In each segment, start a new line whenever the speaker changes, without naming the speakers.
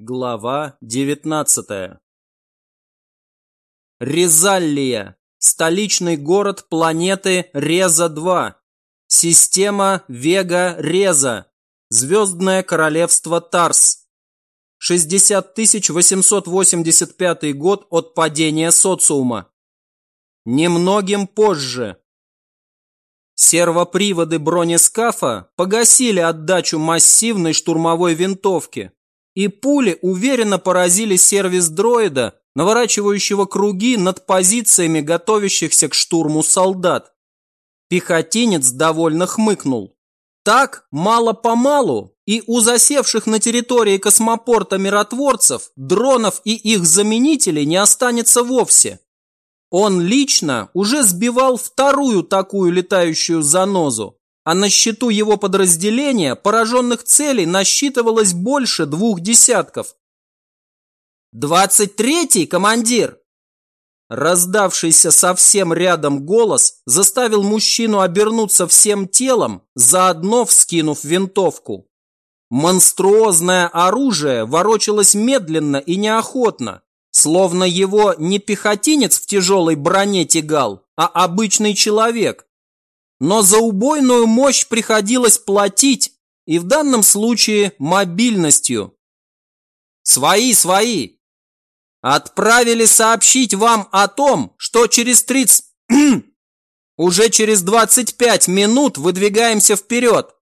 Глава 19 Резаллия. Столичный город планеты Реза-2. Система Вега-Реза. Звездное королевство Тарс. 60 885 год от падения социума. Немногим позже. Сервоприводы бронескафа погасили отдачу массивной штурмовой винтовки и пули уверенно поразили сервис дроида, наворачивающего круги над позициями готовящихся к штурму солдат. Пехотинец довольно хмыкнул. Так, мало-помалу, и у засевших на территории космопорта миротворцев, дронов и их заменителей не останется вовсе. Он лично уже сбивал вторую такую летающую занозу, а на счету его подразделения пораженных целей насчитывалось больше двух десятков. «Двадцать третий, командир!» Раздавшийся совсем рядом голос заставил мужчину обернуться всем телом, заодно вскинув винтовку. Монструозное оружие ворочалось медленно и неохотно, словно его не пехотинец в тяжелой броне тягал, а обычный человек, но за убойную мощь приходилось платить, и в данном случае мобильностью. Свои, свои. Отправили сообщить вам о том, что через 30... уже через 25 минут выдвигаемся вперед.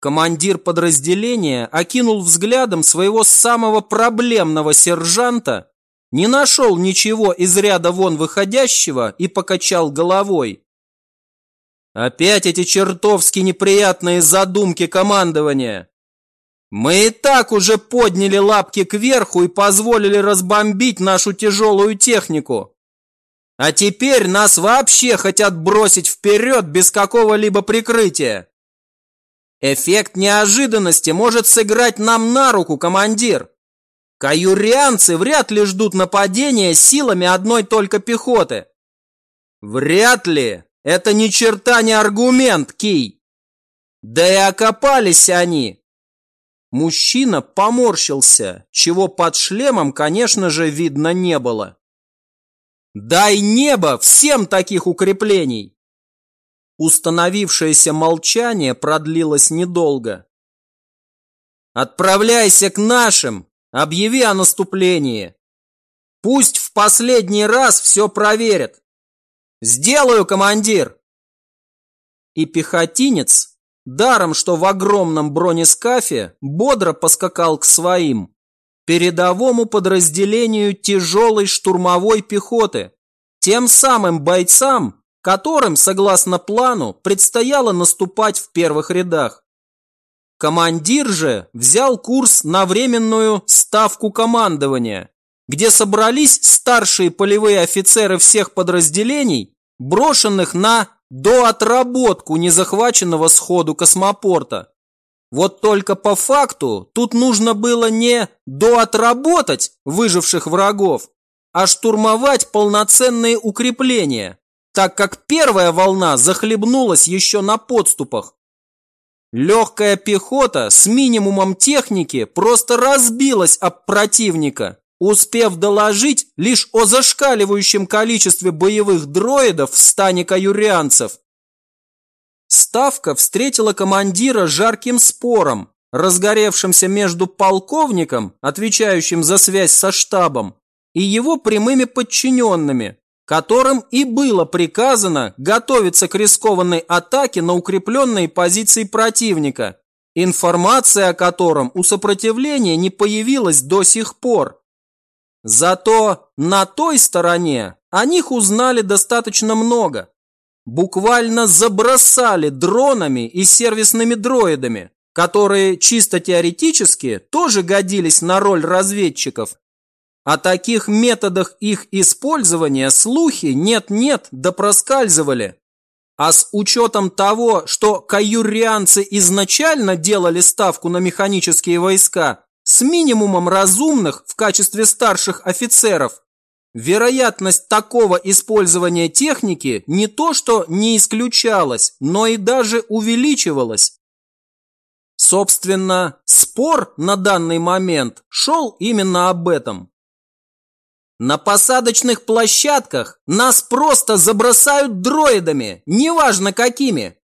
Командир подразделения окинул взглядом своего самого проблемного сержанта, не нашел ничего из ряда вон выходящего и покачал головой. Опять эти чертовски неприятные задумки командования. Мы и так уже подняли лапки кверху и позволили разбомбить нашу тяжелую технику. А теперь нас вообще хотят бросить вперед без какого-либо прикрытия. Эффект неожиданности может сыграть нам на руку, командир. Каюрианцы вряд ли ждут нападения силами одной только пехоты. Вряд ли, это ни черта не аргумент, Кей. Да и окопались они. Мужчина поморщился, чего под шлемом, конечно же, видно не было. Дай небо всем таких укреплений. Установившееся молчание продлилось недолго. Отправляйся к нашим, объяви о наступлении. Пусть в последний раз все проверят. «Сделаю, командир!» И пехотинец, даром что в огромном бронескафе, бодро поскакал к своим, передовому подразделению тяжелой штурмовой пехоты, тем самым бойцам, которым, согласно плану, предстояло наступать в первых рядах. Командир же взял курс на временную ставку командования, где собрались старшие полевые офицеры всех подразделений, брошенных на доотработку незахваченного сходу космопорта. Вот только по факту тут нужно было не доотработать выживших врагов, а штурмовать полноценные укрепления, так как первая волна захлебнулась еще на подступах. Легкая пехота с минимумом техники просто разбилась об противника, успев доложить лишь о зашкаливающем количестве боевых дроидов в стане каюрианцев. Ставка встретила командира жарким спором, разгоревшимся между полковником, отвечающим за связь со штабом, и его прямыми подчиненными, которым и было приказано готовиться к рискованной атаке на укрепленные позиции противника, информация о котором у сопротивления не появилась до сих пор. Зато на той стороне о них узнали достаточно много. Буквально забросали дронами и сервисными дроидами, которые чисто теоретически тоже годились на роль разведчиков. О таких методах их использования слухи нет-нет да проскальзывали. А с учетом того, что каюрианцы изначально делали ставку на механические войска, с минимумом разумных в качестве старших офицеров, вероятность такого использования техники не то что не исключалась, но и даже увеличивалась. Собственно, спор на данный момент шел именно об этом. На посадочных площадках нас просто забросают дроидами, неважно какими.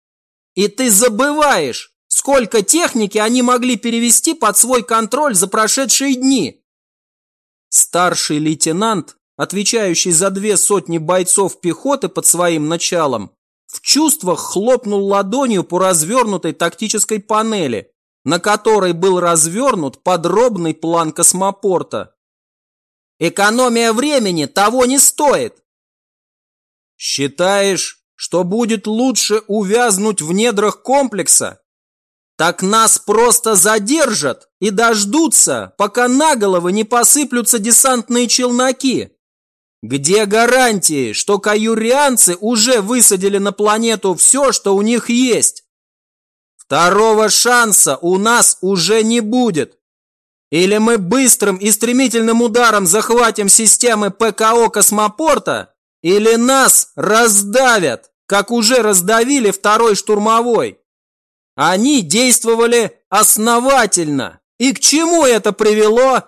И ты забываешь, сколько техники они могли перевести под свой контроль за прошедшие дни. Старший лейтенант, отвечающий за две сотни бойцов пехоты под своим началом, в чувствах хлопнул ладонью по развернутой тактической панели, на которой был развернут подробный план космопорта. Экономия времени того не стоит. Считаешь, что будет лучше увязнуть в недрах комплекса? Так нас просто задержат и дождутся, пока на головы не посыплются десантные челноки. Где гарантии, что каюрианцы уже высадили на планету все, что у них есть? Второго шанса у нас уже не будет. Или мы быстрым и стремительным ударом захватим системы ПКО космопорта, или нас раздавят, как уже раздавили второй штурмовой. Они действовали основательно. И к чему это привело?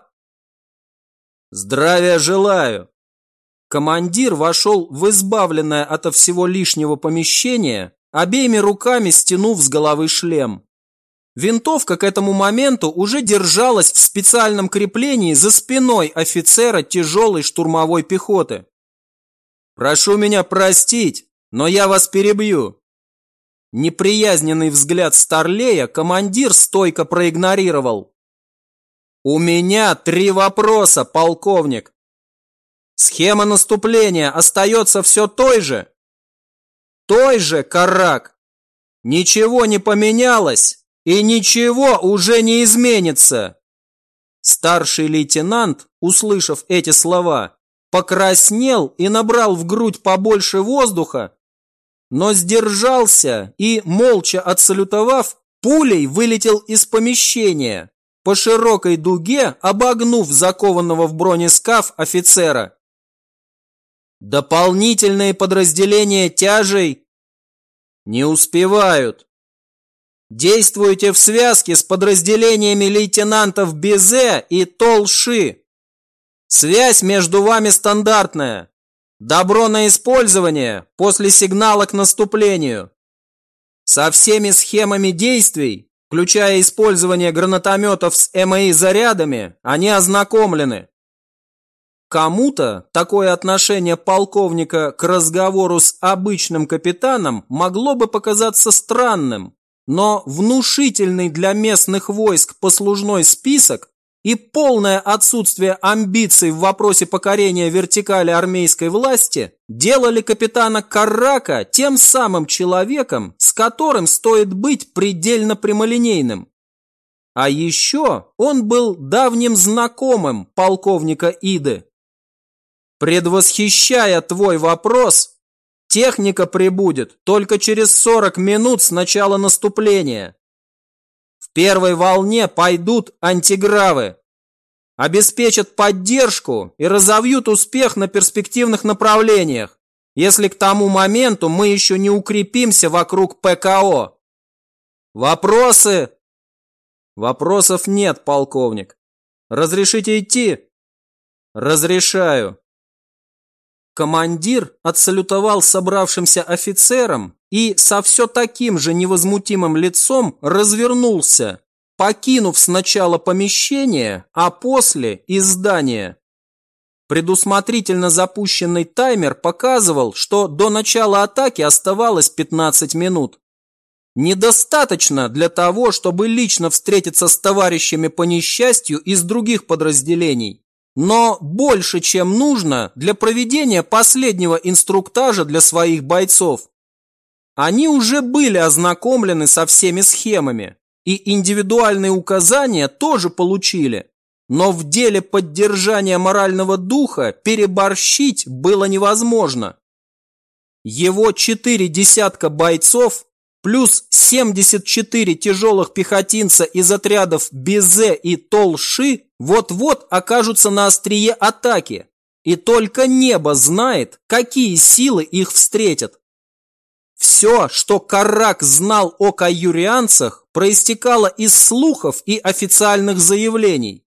Здравия желаю. Командир вошел в избавленное от всего лишнего помещение, обеими руками стянув с головы шлем. Винтовка к этому моменту уже держалась в специальном креплении за спиной офицера тяжелой штурмовой пехоты. «Прошу меня простить, но я вас перебью». Неприязненный взгляд Старлея командир стойко проигнорировал. «У меня три вопроса, полковник. Схема наступления остается все той же?» «Той же, Карак. Ничего не поменялось?» И ничего уже не изменится. Старший лейтенант, услышав эти слова, покраснел и набрал в грудь побольше воздуха, но сдержался и, молча отсалютовав, пулей вылетел из помещения, по широкой дуге обогнув закованного в бронескаф офицера. Дополнительные подразделения тяжей не успевают. Действуйте в связке с подразделениями лейтенантов Безе и Толши. Связь между вами стандартная. Добро на использование после сигнала к наступлению. Со всеми схемами действий, включая использование гранатометов с МАИ зарядами, они ознакомлены. Кому-то такое отношение полковника к разговору с обычным капитаном могло бы показаться странным, но внушительный для местных войск послужной список и полное отсутствие амбиций в вопросе покорения вертикали армейской власти делали капитана Каррака тем самым человеком, с которым стоит быть предельно прямолинейным. А еще он был давним знакомым полковника Иды. Предвосхищая твой вопрос, Техника прибудет только через 40 минут с начала наступления. Первой волне пойдут антигравы. Обеспечат поддержку и разовьют успех на перспективных направлениях, если к тому моменту мы еще не укрепимся вокруг ПКО. Вопросы? Вопросов нет, полковник. Разрешите идти? Разрешаю. Командир отсалютовал собравшимся офицерам и со все таким же невозмутимым лицом развернулся, покинув сначала помещение, а после и здание. Предусмотрительно запущенный таймер показывал, что до начала атаки оставалось 15 минут. Недостаточно для того, чтобы лично встретиться с товарищами по несчастью из других подразделений но больше, чем нужно для проведения последнего инструктажа для своих бойцов. Они уже были ознакомлены со всеми схемами, и индивидуальные указания тоже получили. Но в деле поддержания морального духа переборщить было невозможно. Его четыре десятка бойцов плюс 74 тяжелых пехотинца из отрядов Безе и Толши вот-вот окажутся на острие атаки, и только небо знает, какие силы их встретят. Все, что Карак знал о каюрианцах, проистекало из слухов и официальных заявлений.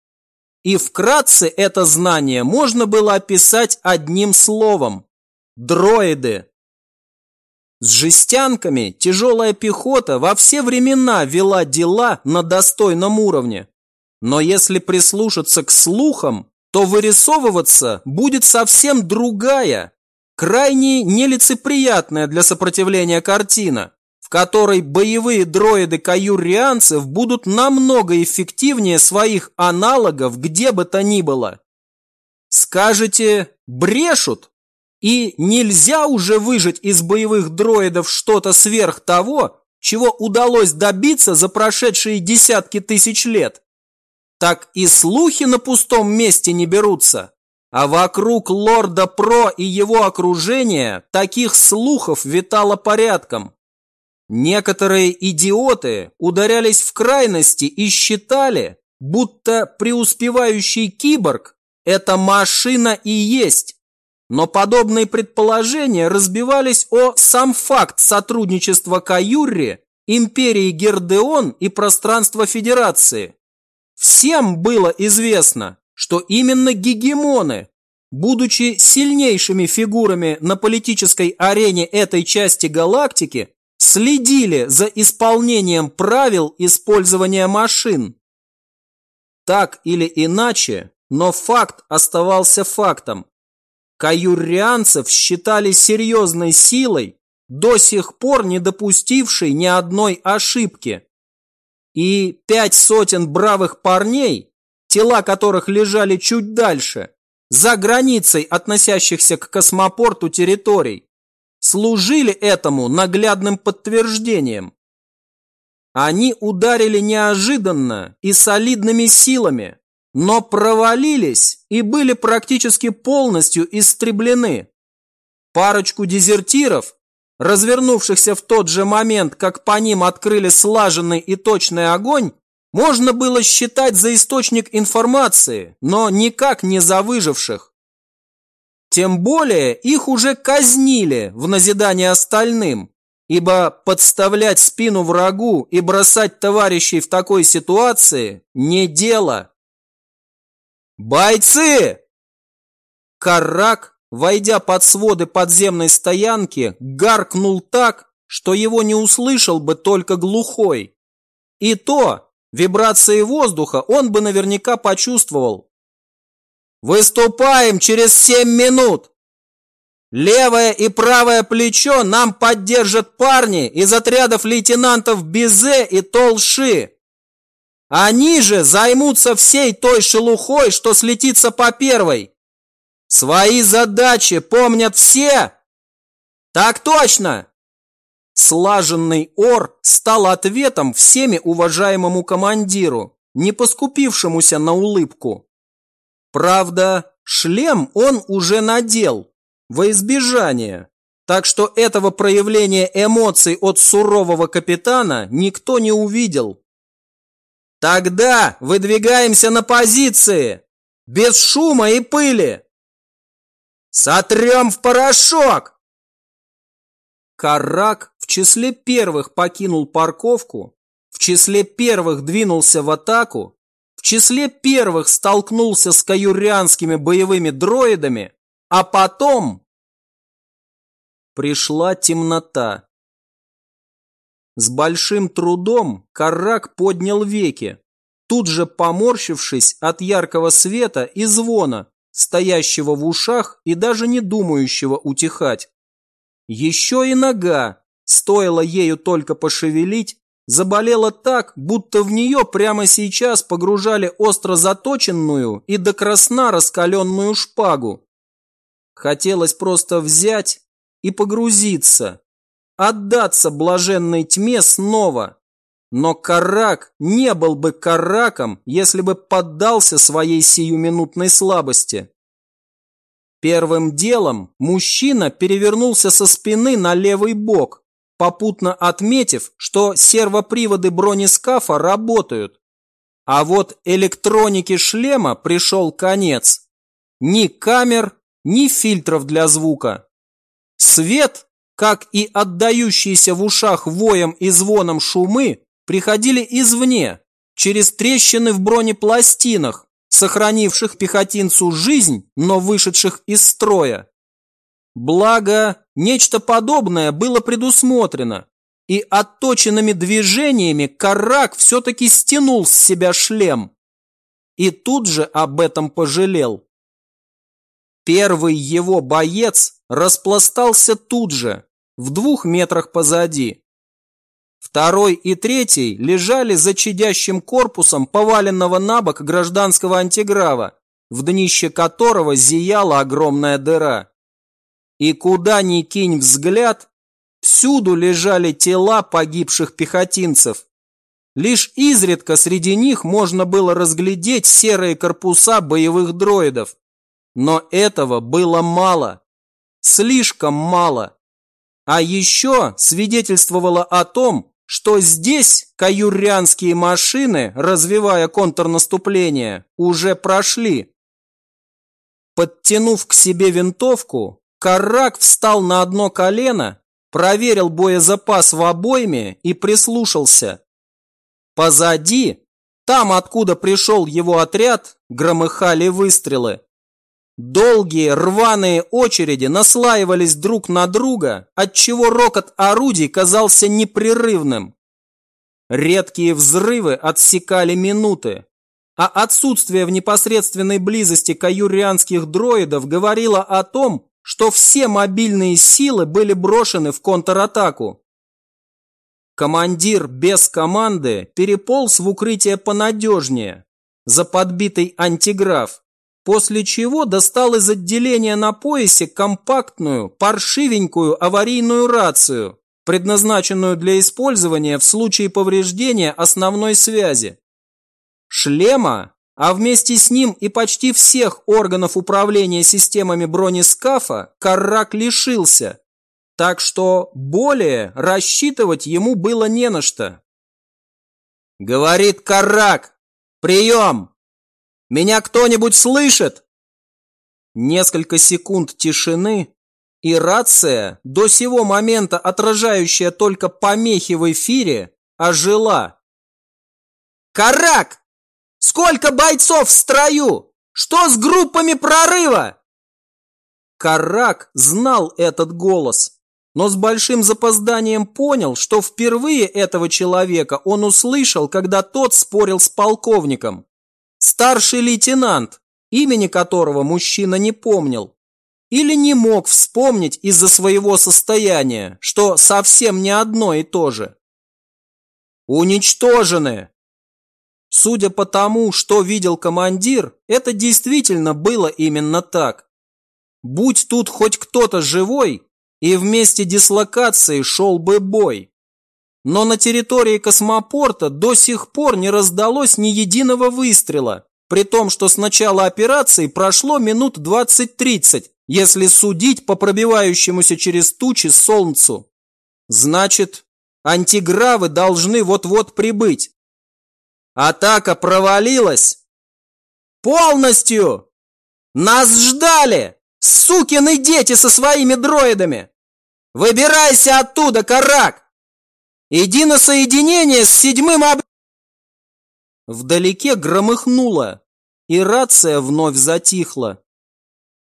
И вкратце это знание можно было описать одним словом – дроиды. С жестянками тяжелая пехота во все времена вела дела на достойном уровне. Но если прислушаться к слухам, то вырисовываться будет совсем другая, крайне нелицеприятная для сопротивления картина, в которой боевые дроиды каюрианцев будут намного эффективнее своих аналогов где бы то ни было. Скажете, брешут? И нельзя уже выжить из боевых дроидов что-то сверх того, чего удалось добиться за прошедшие десятки тысяч лет. Так и слухи на пустом месте не берутся. А вокруг лорда Про и его окружения таких слухов витало порядком. Некоторые идиоты ударялись в крайности и считали, будто преуспевающий киборг – это машина и есть, но подобные предположения разбивались о сам факт сотрудничества Каюрри, империи Гердеон и пространства Федерации. Всем было известно, что именно гегемоны, будучи сильнейшими фигурами на политической арене этой части галактики, следили за исполнением правил использования машин. Так или иначе, но факт оставался фактом. Каюрианцев считали серьезной силой, до сих пор не допустившей ни одной ошибки. И пять сотен бравых парней, тела которых лежали чуть дальше, за границей относящихся к космопорту территорий, служили этому наглядным подтверждением. Они ударили неожиданно и солидными силами, но провалились и были практически полностью истреблены. Парочку дезертиров, развернувшихся в тот же момент, как по ним открыли слаженный и точный огонь, можно было считать за источник информации, но никак не за выживших. Тем более их уже казнили в назидание остальным, ибо подставлять спину врагу и бросать товарищей в такой ситуации не дело. «Бойцы!» Каррак, войдя под своды подземной стоянки, гаркнул так, что его не услышал бы только глухой. И то, вибрации воздуха он бы наверняка почувствовал. «Выступаем через семь минут!» Левое и правое плечо нам поддержат парни из отрядов лейтенантов Бизе и Толши. Они же займутся всей той шелухой, что слетится по первой. Свои задачи помнят все? Так точно! Слаженный ор стал ответом всеми уважаемому командиру, не поскупившемуся на улыбку. Правда, шлем он уже надел, во избежание, так что этого проявления эмоций от сурового капитана никто не увидел. Тогда выдвигаемся на позиции, без шума и пыли. Сотрем в порошок! Карак в числе первых покинул парковку, в числе первых двинулся в атаку, в числе первых столкнулся с каюрианскими боевыми дроидами, а потом... Пришла темнота. С большим трудом Каррак поднял веки, тут же поморщившись от яркого света и звона, стоящего в ушах и даже не думающего утихать. Еще и нога, стоило ею только пошевелить, заболела так, будто в нее прямо сейчас погружали остро заточенную и до красна раскаленную шпагу. Хотелось просто взять и погрузиться, отдаться блаженной тьме снова. Но Карак не был бы Караком, если бы поддался своей сиюминутной слабости. Первым делом мужчина перевернулся со спины на левый бок, попутно отметив, что сервоприводы бронескафа работают. А вот электронике шлема пришел конец. Ни камер, ни фильтров для звука. Свет как и отдающиеся в ушах воем и звоном шумы, приходили извне, через трещины в бронепластинах, сохранивших пехотинцу жизнь, но вышедших из строя. Благо, нечто подобное было предусмотрено, и отточенными движениями Карак все-таки стянул с себя шлем. И тут же об этом пожалел. Первый его боец распластался тут же, в двух метрах позади. Второй и третий лежали за чадящим корпусом поваленного на бок гражданского антиграва, в днище которого зияла огромная дыра. И куда ни кинь взгляд, всюду лежали тела погибших пехотинцев. Лишь изредка среди них можно было разглядеть серые корпуса боевых дроидов. Но этого было мало. Слишком мало. А еще свидетельствовало о том, что здесь каюрянские машины, развивая контрнаступление, уже прошли. Подтянув к себе винтовку, Карак встал на одно колено, проверил боезапас в обойме и прислушался. Позади, там, откуда пришел его отряд, громыхали выстрелы. Долгие рваные очереди наслаивались друг на друга, отчего рокот орудий казался непрерывным. Редкие взрывы отсекали минуты, а отсутствие в непосредственной близости каюрианских дроидов говорило о том, что все мобильные силы были брошены в контратаку. Командир без команды переполз в укрытие понадежнее, за подбитый антиграф, после чего достал из отделения на поясе компактную, паршивенькую аварийную рацию, предназначенную для использования в случае повреждения основной связи. Шлема, а вместе с ним и почти всех органов управления системами бронескафа Каррак лишился, так что более рассчитывать ему было не на что. «Говорит Каррак! Прием!» Меня кто-нибудь слышит?» Несколько секунд тишины, и рация, до сего момента отражающая только помехи в эфире, ожила. «Карак! Сколько бойцов в строю? Что с группами прорыва?» Карак знал этот голос, но с большим запозданием понял, что впервые этого человека он услышал, когда тот спорил с полковником. Старший лейтенант, имени которого мужчина не помнил. Или не мог вспомнить из-за своего состояния, что совсем не одно и то же. Уничтожены! Судя по тому, что видел командир, это действительно было именно так. Будь тут хоть кто-то живой, и вместе дислокации шел бы бой. Но на территории космопорта до сих пор не раздалось ни единого выстрела, при том, что с начала операции прошло минут 20-30, если судить по пробивающемуся через тучи солнцу. Значит, антигравы должны вот-вот прибыть. Атака провалилась. Полностью! Нас ждали! Сукины дети со своими дроидами! Выбирайся оттуда, Карак! Иди на соединение с седьмым об... Вдалеке громыхнуло, и рация вновь затихла.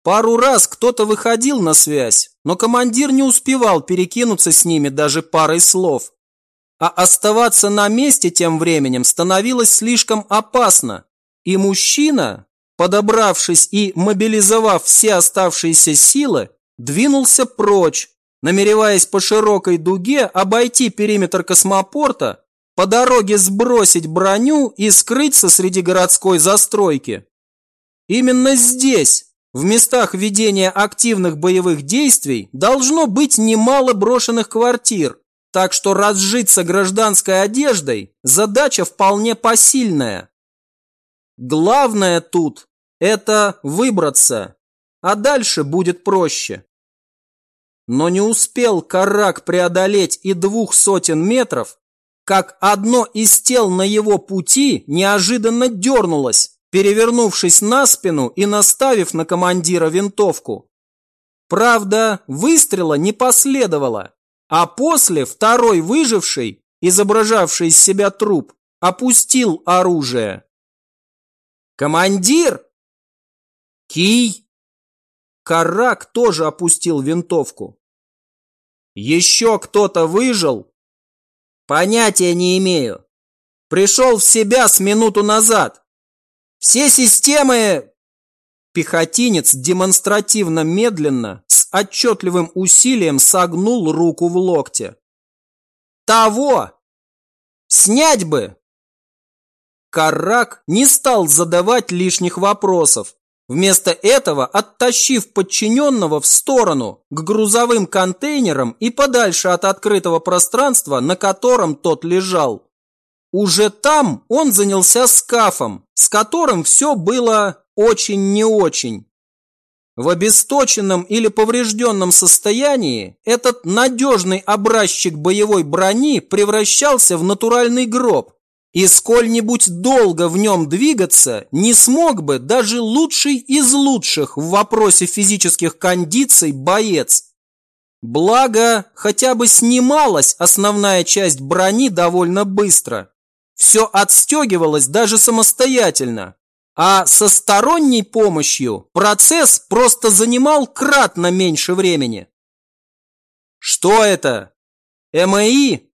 Пару раз кто-то выходил на связь, но командир не успевал перекинуться с ними даже парой слов. А оставаться на месте тем временем становилось слишком опасно, и мужчина, подобравшись и мобилизовав все оставшиеся силы, двинулся прочь, намереваясь по широкой дуге обойти периметр космопорта, по дороге сбросить броню и скрыться среди городской застройки. Именно здесь, в местах ведения активных боевых действий, должно быть немало брошенных квартир, так что разжиться гражданской одеждой – задача вполне посильная. Главное тут – это выбраться, а дальше будет проще. Но не успел Карак преодолеть и двух сотен метров, как одно из тел на его пути неожиданно дернулось, перевернувшись на спину и наставив на командира винтовку. Правда, выстрела не последовало, а после второй выживший изображавший из себя труп, опустил оружие. «Командир!» «Кий!» Карак тоже опустил винтовку. «Еще кто-то выжил?» «Понятия не имею. Пришел в себя с минуту назад. Все системы...» Пехотинец демонстративно медленно, с отчетливым усилием согнул руку в локте. «Того! Снять бы!» Карак не стал задавать лишних вопросов, вместо этого оттащив подчиненного в сторону к грузовым контейнерам и подальше от открытого пространства, на котором тот лежал. Уже там он занялся скафом, с которым все было очень не очень. В обесточенном или поврежденном состоянии этот надежный образчик боевой брони превращался в натуральный гроб, и сколь-нибудь долго в нем двигаться не смог бы даже лучший из лучших в вопросе физических кондиций боец. Благо, хотя бы снималась основная часть брони довольно быстро. Все отстегивалось даже самостоятельно, а со сторонней помощью процесс просто занимал кратно меньше времени. Что это? МАИ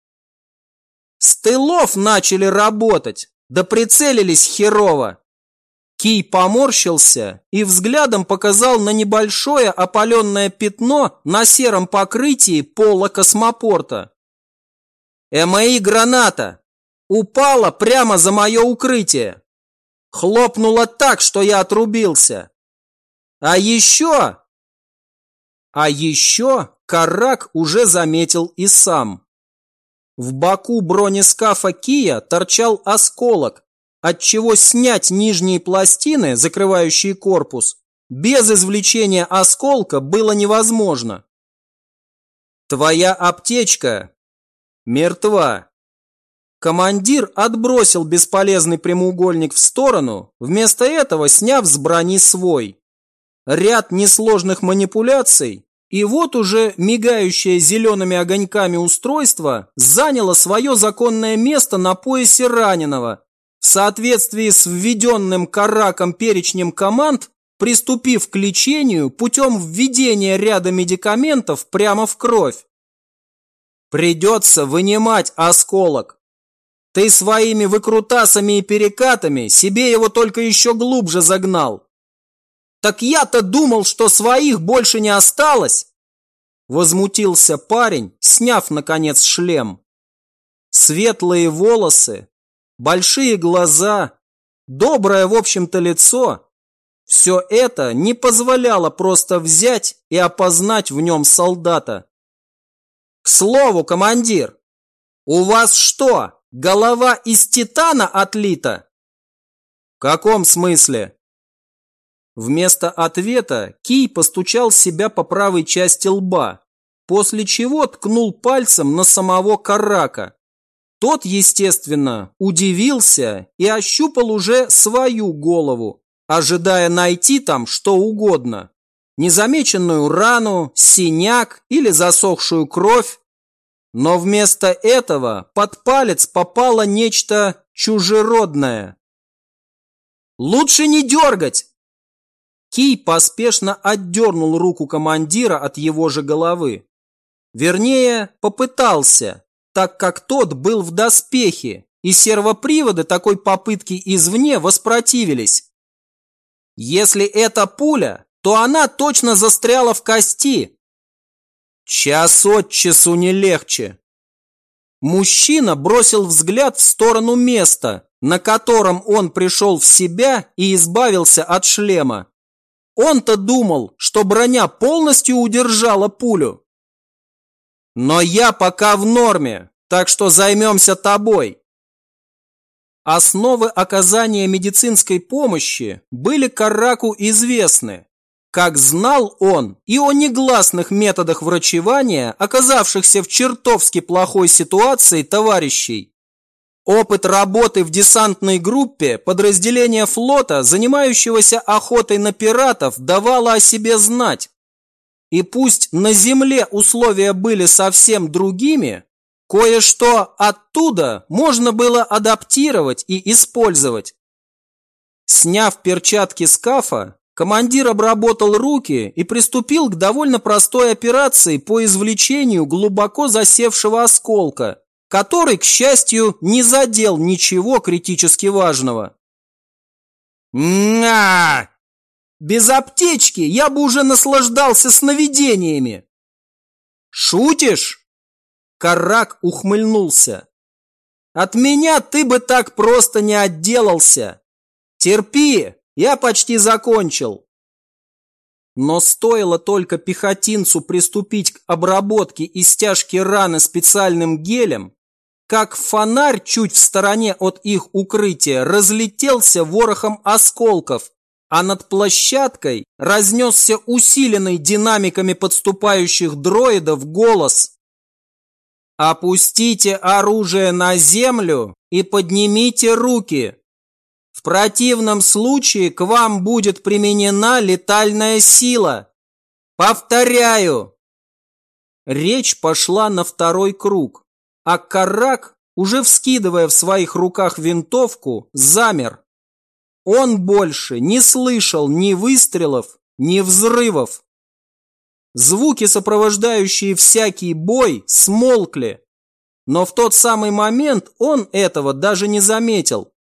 с тылов начали работать, да прицелились херово. Кий поморщился и взглядом показал на небольшое опаленное пятно на сером покрытии пола космопорта. МАИ граната упала прямо за мое укрытие. Хлопнула так, что я отрубился. А еще... А еще Карак уже заметил и сам. В боку бронескафа Кия торчал осколок, отчего снять нижние пластины, закрывающие корпус, без извлечения осколка было невозможно. Твоя аптечка мертва. Командир отбросил бесполезный прямоугольник в сторону, вместо этого сняв с брони свой. Ряд несложных манипуляций, и вот уже мигающее зелеными огоньками устройство заняло свое законное место на поясе раненого, в соответствии с введенным караком перечнем команд, приступив к лечению путем введения ряда медикаментов прямо в кровь. Придется вынимать осколок. Ты своими выкрутасами и перекатами себе его только еще глубже загнал. «Так я-то думал, что своих больше не осталось!» Возмутился парень, сняв, наконец, шлем. Светлые волосы, большие глаза, доброе, в общем-то, лицо. Все это не позволяло просто взять и опознать в нем солдата. К слову, командир, у вас что, голова из титана отлита? В каком смысле? Вместо ответа Кий постучал себя по правой части лба, после чего ткнул пальцем на самого Карака. Тот, естественно, удивился и ощупал уже свою голову, ожидая найти там что угодно. Незамеченную рану, синяк или засохшую кровь. Но вместо этого под палец попало нечто чужеродное. «Лучше не дергать!» Кий поспешно отдернул руку командира от его же головы. Вернее, попытался, так как тот был в доспехе, и сервоприводы такой попытки извне воспротивились. Если это пуля, то она точно застряла в кости. Час от часу не легче. Мужчина бросил взгляд в сторону места, на котором он пришел в себя и избавился от шлема. Он-то думал, что броня полностью удержала пулю. Но я пока в норме, так что займемся тобой. Основы оказания медицинской помощи были Караку известны. Как знал он и о негласных методах врачевания, оказавшихся в чертовски плохой ситуации товарищей, Опыт работы в десантной группе подразделения флота, занимающегося охотой на пиратов, давало о себе знать. И пусть на земле условия были совсем другими, Кое-что оттуда можно было адаптировать и использовать. Сняв перчатки скафа, командир обработал руки и приступил к довольно простой операции по извлечению глубоко засевшего осколка, который, к счастью, не задел ничего критически важного. «На!» Без аптечки я бы уже наслаждался сновидениями. Шутишь? Карак ухмыльнулся. От меня ты бы так просто не отделался. Терпи, я почти закончил. Но стоило только пехотинцу приступить к обработке и стяжке раны специальным гелем, как фонарь чуть в стороне от их укрытия разлетелся ворохом осколков, а над площадкой разнесся усиленный динамиками подступающих дроидов голос. «Опустите оружие на землю и поднимите руки. В противном случае к вам будет применена летальная сила. Повторяю!» Речь пошла на второй круг, а Карак, уже вскидывая в своих руках винтовку, замер. Он больше не слышал ни выстрелов, ни взрывов. Звуки, сопровождающие всякий бой, смолкли. Но в тот самый момент он этого даже не заметил.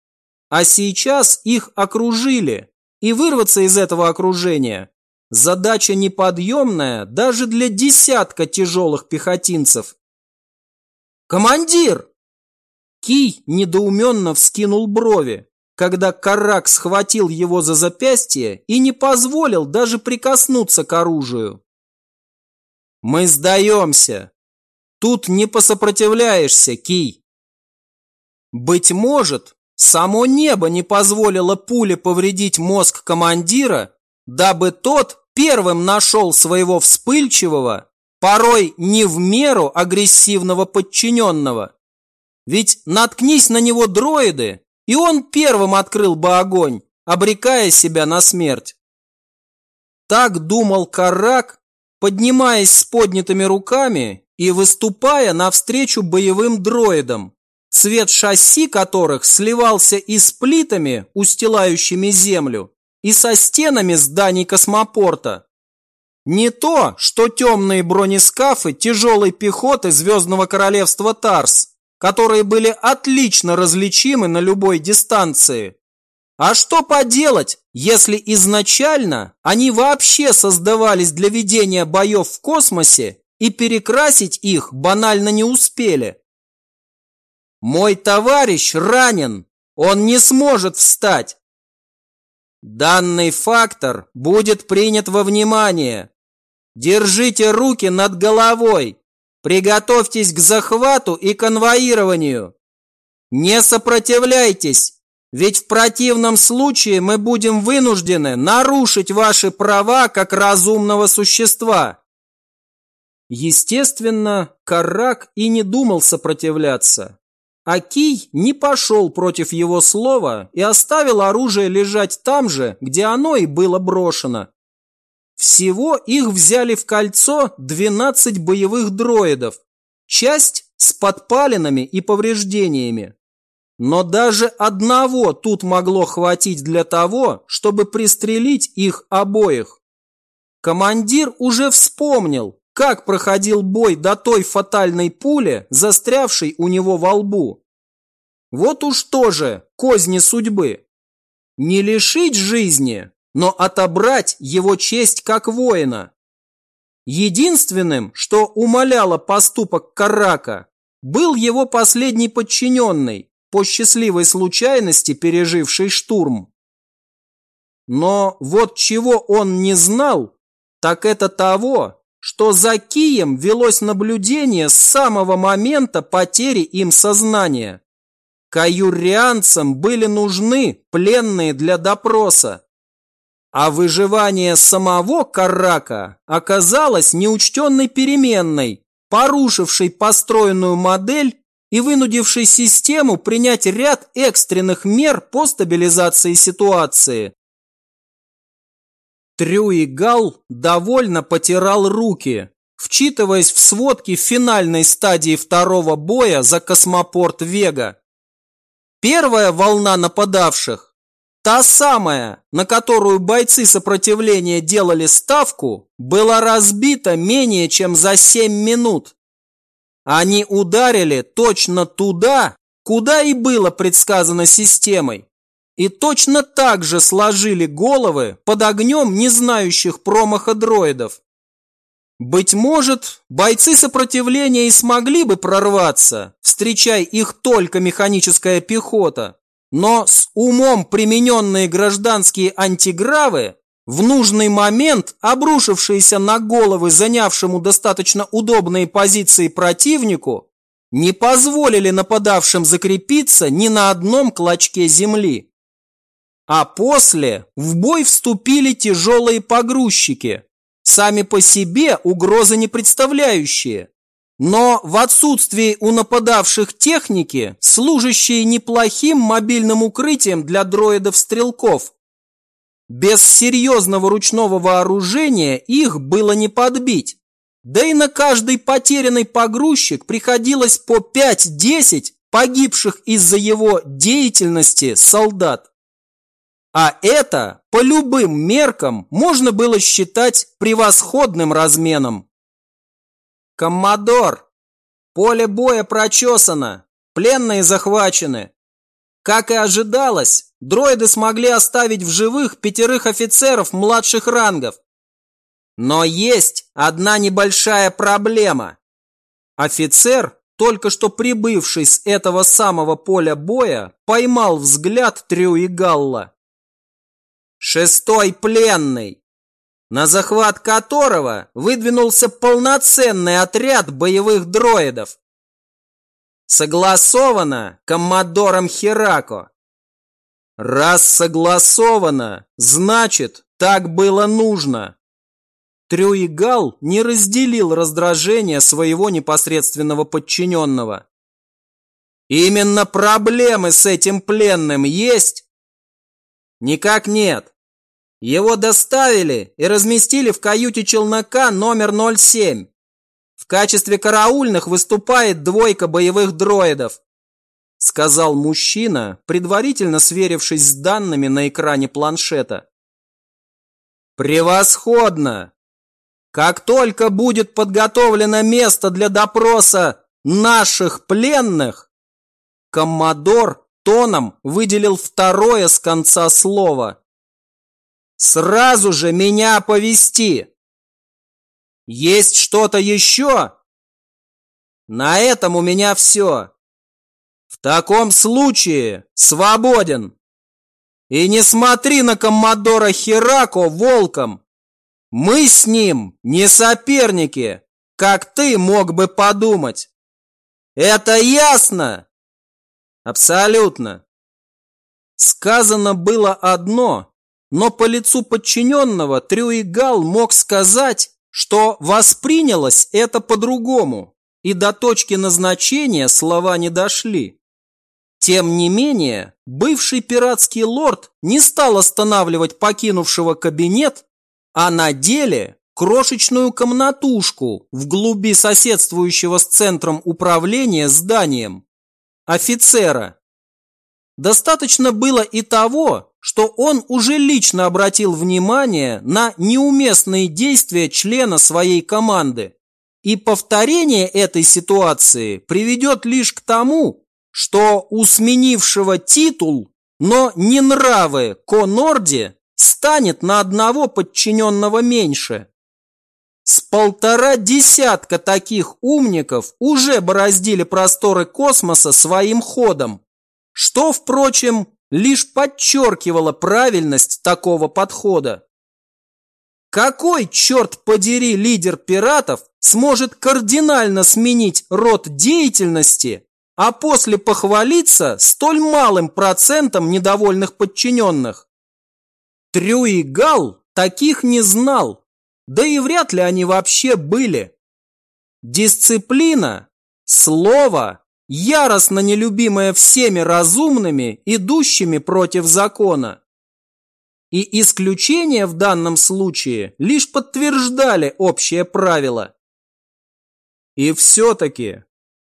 А сейчас их окружили, и вырваться из этого окружения – задача неподъемная даже для десятка тяжелых пехотинцев. «Командир!» Кий недоуменно вскинул брови когда Карак схватил его за запястье и не позволил даже прикоснуться к оружию. «Мы сдаемся. Тут не посопротивляешься, Кий». Быть может, само небо не позволило пуле повредить мозг командира, дабы тот первым нашел своего вспыльчивого, порой не в меру агрессивного подчиненного. Ведь наткнись на него дроиды, и он первым открыл бы огонь, обрекая себя на смерть. Так думал Карак, поднимаясь с поднятыми руками и выступая навстречу боевым дроидам, цвет шасси которых сливался и с плитами, устилающими землю, и со стенами зданий космопорта. Не то, что темные бронескафы тяжелой пехоты Звездного Королевства Тарс, которые были отлично различимы на любой дистанции. А что поделать, если изначально они вообще создавались для ведения боев в космосе и перекрасить их банально не успели? Мой товарищ ранен, он не сможет встать. Данный фактор будет принят во внимание. Держите руки над головой, Приготовьтесь к захвату и конвоированию. Не сопротивляйтесь, ведь в противном случае мы будем вынуждены нарушить ваши права как разумного существа. Естественно, Карак и не думал сопротивляться. Акий не пошел против его слова и оставил оружие лежать там же, где оно и было брошено. Всего их взяли в кольцо 12 боевых дроидов, часть с подпалинами и повреждениями. Но даже одного тут могло хватить для того, чтобы пристрелить их обоих. Командир уже вспомнил, как проходил бой до той фатальной пули, застрявшей у него во лбу. Вот уж тоже козни судьбы. Не лишить жизни, но отобрать его честь как воина. Единственным, что умоляло поступок Карака, был его последний подчиненный, по счастливой случайности переживший штурм. Но вот чего он не знал, так это того, что за Кием велось наблюдение с самого момента потери им сознания. Каюрианцам были нужны пленные для допроса, а выживание самого Карака оказалось неучтенной переменной, порушившей построенную модель и вынудившей систему принять ряд экстренных мер по стабилизации ситуации. Трюигал довольно потирал руки, вчитываясь в сводки финальной стадии второго боя за космопорт Вега. Первая волна нападавших, та самая, на которую бойцы сопротивления делали ставку, была разбита менее чем за 7 минут. Они ударили точно туда, куда и было предсказано системой, и точно так же сложили головы под огнем не знающих промаха дроидов. Быть может, бойцы сопротивления и смогли бы прорваться, встречая их только механическая пехота, но с умом примененные гражданские антигравы, в нужный момент обрушившиеся на головы занявшему достаточно удобные позиции противнику, не позволили нападавшим закрепиться ни на одном клочке земли. А после в бой вступили тяжелые погрузчики, сами по себе угрозы не представляющие, но в отсутствии у нападавших техники, служащие неплохим мобильным укрытием для дроидов-стрелков. Без серьезного ручного вооружения их было не подбить. Да и на каждый потерянный погрузчик приходилось по 5-10 погибших из-за его деятельности солдат. А это по любым меркам можно было считать превосходным разменом. «Коммодор! Поле боя прочесано, пленные захвачены. Как и ожидалось, дроиды смогли оставить в живых пятерых офицеров младших рангов. Но есть одна небольшая проблема. Офицер, только что прибывший с этого самого поля боя, поймал взгляд Трю и Галла шестой пленный, на захват которого выдвинулся полноценный отряд боевых дроидов. Согласовано коммодором Херако. Раз согласовано, значит, так было нужно. Трюигал не разделил раздражение своего непосредственного подчиненного. Именно проблемы с этим пленным есть? Никак нет. Его доставили и разместили в каюте челнока номер 07. В качестве караульных выступает двойка боевых дроидов, сказал мужчина, предварительно сверившись с данными на экране планшета. Превосходно! Как только будет подготовлено место для допроса наших пленных, коммодор тоном выделил второе с конца слова. Сразу же меня оповести. Есть что-то еще? На этом у меня все. В таком случае свободен. И не смотри на коммодора Херако волком. Мы с ним не соперники, как ты мог бы подумать. Это ясно? Абсолютно. Сказано было одно, но по лицу подчиненного Трюигал мог сказать, что воспринялось это по-другому, и до точки назначения слова не дошли. Тем не менее, бывший пиратский лорд не стал останавливать покинувшего кабинет, а на деле крошечную комнатушку в глуби соседствующего с центром управления зданием офицера. Достаточно было и того, что он уже лично обратил внимание на неуместные действия члена своей команды. И повторение этой ситуации приведет лишь к тому, что у сменившего титул, но не нравы Конорди станет на одного подчиненного меньше. С полтора десятка таких умников уже бороздили просторы космоса своим ходом, что, впрочем, лишь подчеркивало правильность такого подхода. Какой, черт подери, лидер пиратов сможет кардинально сменить род деятельности, а после похвалиться столь малым процентом недовольных подчиненных? Трюи Гал таких не знал да и вряд ли они вообще были. Дисциплина, слово, яростно нелюбимое всеми разумными, идущими против закона. И исключения в данном случае лишь подтверждали общее правило. И все-таки,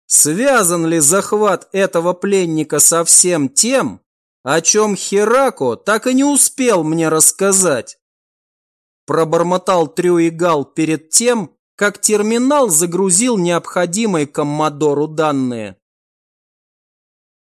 связан ли захват этого пленника со всем тем, о чем Херако так и не успел мне рассказать? Пробормотал Трюигал перед тем, как терминал загрузил необходимые Коммодору данные.